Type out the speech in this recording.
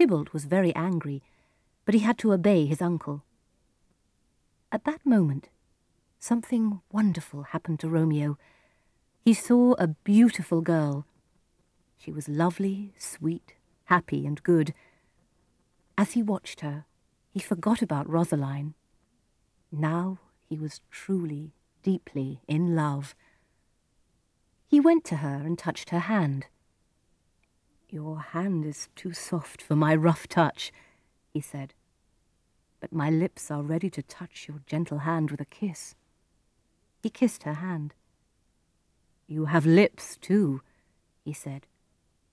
Tybalt was very angry, but he had to obey his uncle. At that moment, something wonderful happened to Romeo. He saw a beautiful girl. She was lovely, sweet, happy, and good. As he watched her, he forgot about Rosaline. Now he was truly, deeply in love. He went to her and touched her hand. Your hand is too soft for my rough touch, he said. But my lips are ready to touch your gentle hand with a kiss. He kissed her hand. You have lips, too, he said.